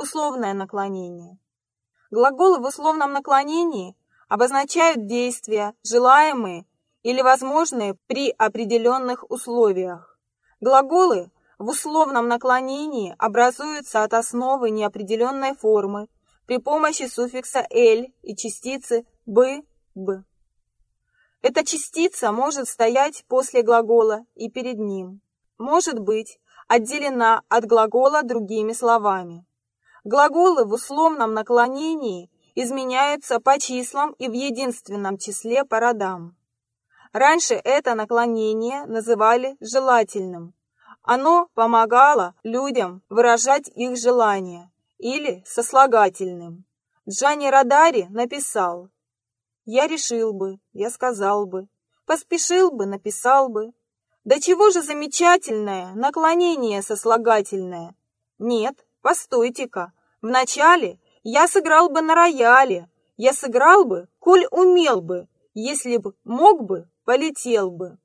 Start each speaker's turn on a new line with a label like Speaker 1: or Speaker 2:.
Speaker 1: условное наклонение. Глаголы в условном наклонении обозначают действия, желаемые или возможные при определенных условиях. Глаголы в условном наклонении образуются от основы неопределенной формы при помощи суффикса «л» и частицы «бы», «б». Эта частица может стоять после глагола и перед ним. Может быть отделена от глагола другими словами. Глаголы в условном наклонении изменяются по числам и в единственном числе по родам. Раньше это наклонение называли желательным. Оно помогало людям выражать их желания или сослагательным. Джани Радари написал «Я решил бы, я сказал бы, поспешил бы, написал бы». Да чего же замечательное наклонение сослагательное? Нет, постойте-ка, вначале я сыграл бы на рояле, я сыграл бы, коль умел бы, если б мог бы, полетел бы.